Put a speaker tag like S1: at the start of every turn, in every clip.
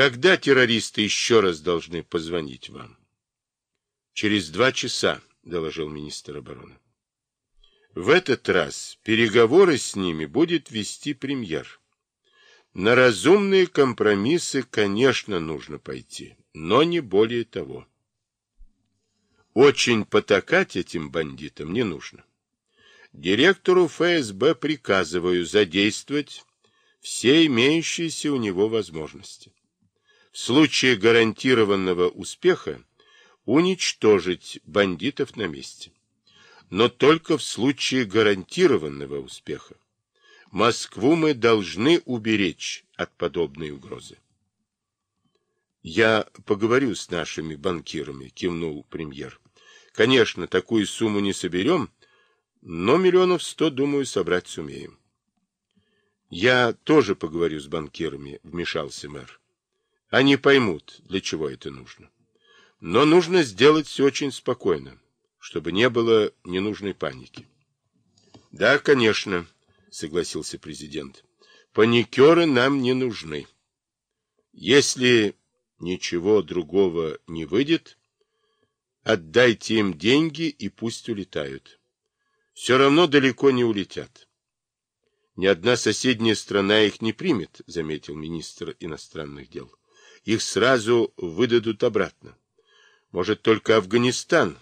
S1: Когда террористы еще раз должны позвонить вам? Через два часа, доложил министр обороны. В этот раз переговоры с ними будет вести премьер. На разумные компромиссы, конечно, нужно пойти, но не более того. Очень потакать этим бандитам не нужно. Директору ФСБ приказываю задействовать все имеющиеся у него возможности. В случае гарантированного успеха уничтожить бандитов на месте. Но только в случае гарантированного успеха. Москву мы должны уберечь от подобной угрозы. Я поговорю с нашими банкирами, кивнул премьер. Конечно, такую сумму не соберем, но миллионов сто, думаю, собрать сумеем. Я тоже поговорю с банкирами, вмешался мэр. Они поймут, для чего это нужно. Но нужно сделать все очень спокойно, чтобы не было ненужной паники. Да, конечно, согласился президент. Паникеры нам не нужны. Если ничего другого не выйдет, отдайте им деньги и пусть улетают. Все равно далеко не улетят. Ни одна соседняя страна их не примет, заметил министр иностранных дел. Их сразу выдадут обратно. Может, только Афганистан,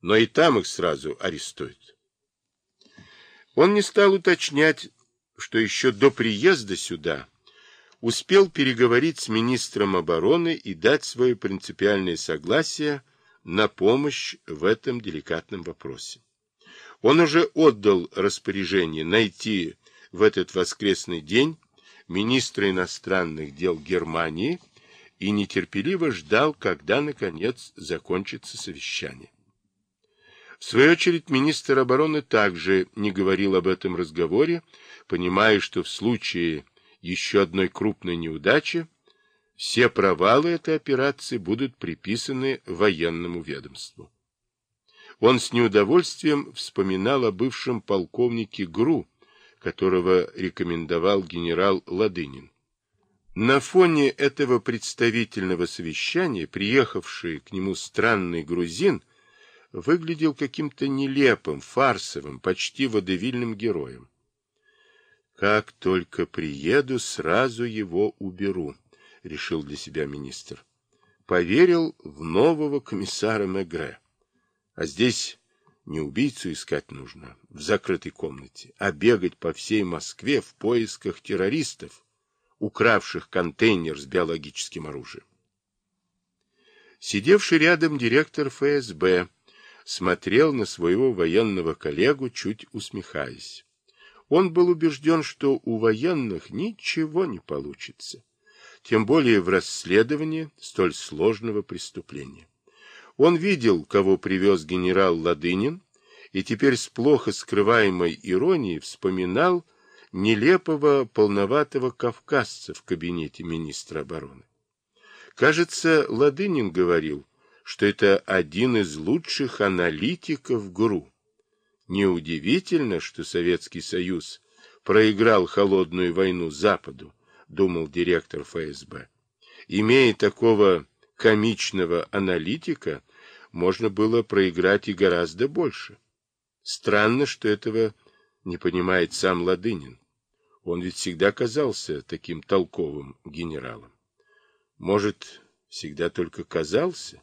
S1: но и там их сразу арестуют. Он не стал уточнять, что еще до приезда сюда успел переговорить с министром обороны и дать свое принципиальное согласие на помощь в этом деликатном вопросе. Он уже отдал распоряжение найти в этот воскресный день министра иностранных дел Германии и нетерпеливо ждал, когда, наконец, закончится совещание. В свою очередь, министр обороны также не говорил об этом разговоре, понимая, что в случае еще одной крупной неудачи все провалы этой операции будут приписаны военному ведомству. Он с неудовольствием вспоминал о бывшем полковнике ГРУ, которого рекомендовал генерал Ладынин. На фоне этого представительного совещания приехавший к нему странный грузин выглядел каким-то нелепым, фарсовым, почти водевильным героем. «Как только приеду, сразу его уберу», — решил для себя министр. Поверил в нового комиссара Мегре. А здесь не убийцу искать нужно в закрытой комнате, а бегать по всей Москве в поисках террористов, укравших контейнер с биологическим оружием. Сидевший рядом директор ФСБ смотрел на своего военного коллегу, чуть усмехаясь. Он был убежден, что у военных ничего не получится, тем более в расследовании столь сложного преступления. Он видел, кого привез генерал Ладынин, и теперь с плохо скрываемой иронией вспоминал нелепого полноватого кавказца в кабинете министра обороны. Кажется, Ладынин говорил, что это один из лучших аналитиков ГРУ. Неудивительно, что Советский Союз проиграл холодную войну Западу, думал директор ФСБ. Имея такого комичного аналитика, можно было проиграть и гораздо больше. Странно, что этого не понимает сам Ладынин. Он ведь всегда казался таким толковым генералом. Может, всегда только казался?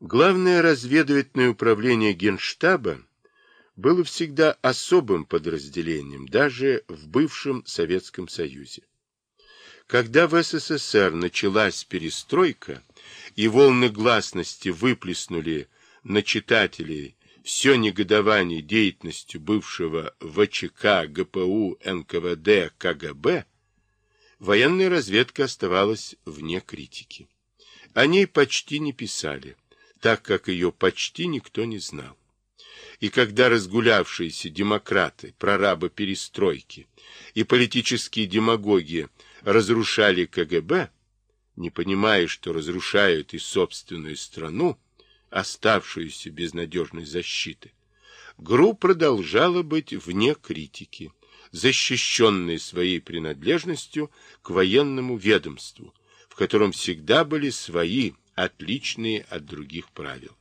S1: Главное разведывательное управление Генштаба было всегда особым подразделением, даже в бывшем Советском Союзе. Когда в СССР началась перестройка, и волны гласности выплеснули на читателей все негодование деятельностью бывшего ВЧК, ГПУ, НКВД, КГБ, военная разведка оставалась вне критики. О ней почти не писали, так как ее почти никто не знал. И когда разгулявшиеся демократы, прорабы перестройки и политические демагоги разрушали КГБ, не понимая, что разрушают и собственную страну, оставшуюся без надежной защиты, ГРУ продолжала быть вне критики, защищенные своей принадлежностью к военному ведомству, в котором всегда были свои, отличные от других правил.